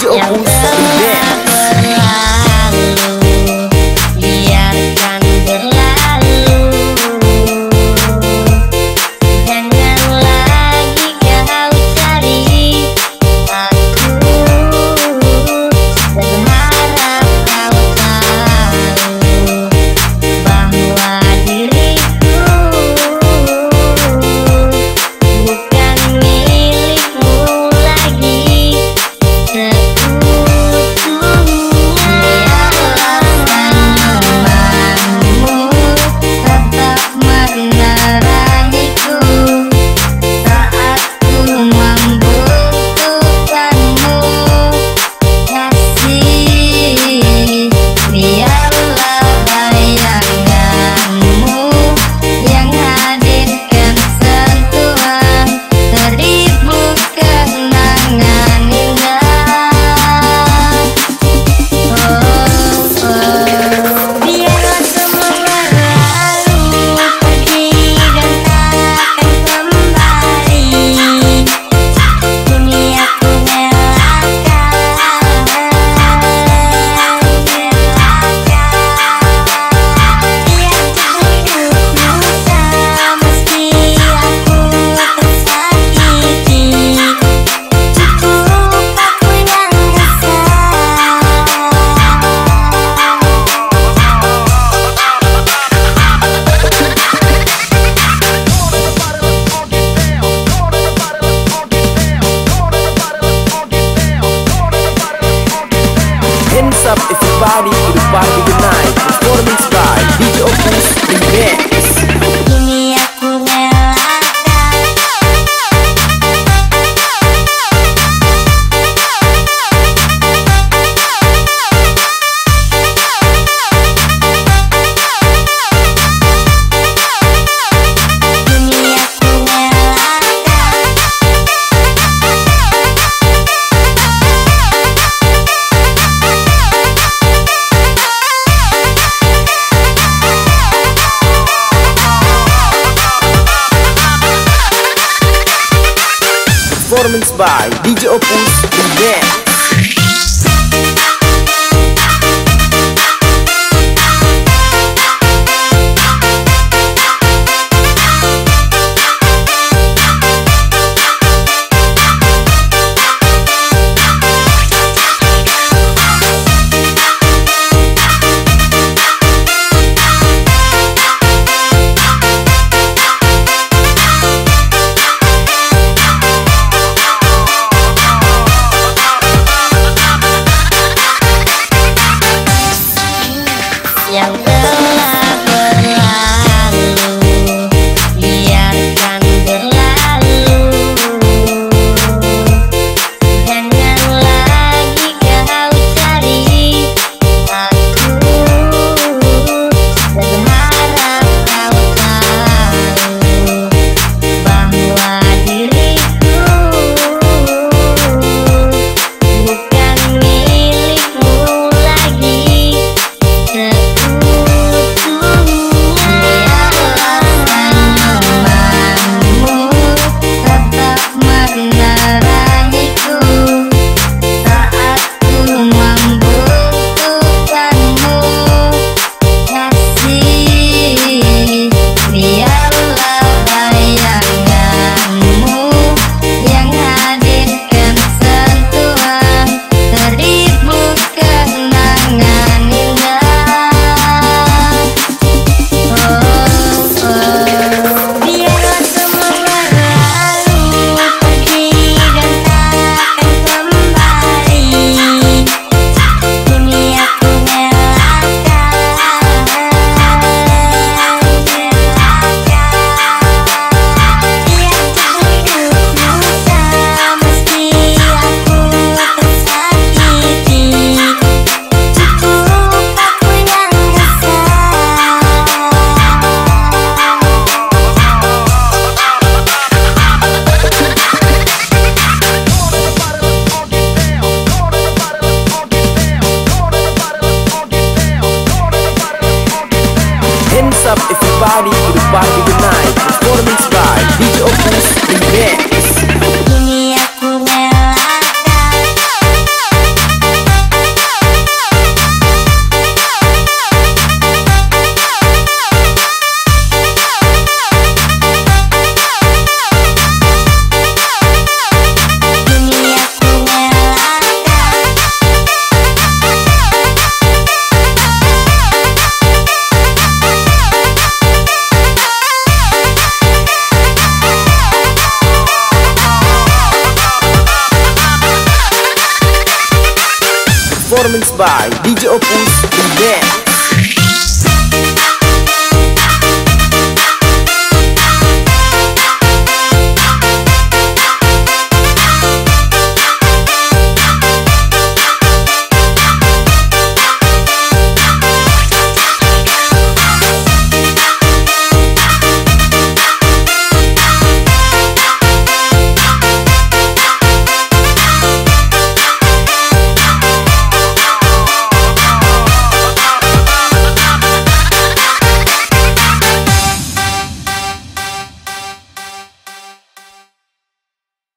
Yeah. up if you party to the party tonight? Performance by DJ Opus in Mix. by DJ Opus Yeah. Hands up if you party to the party tonight. Performance by DJ Opus in Mix. Performance by DJ Opus Remix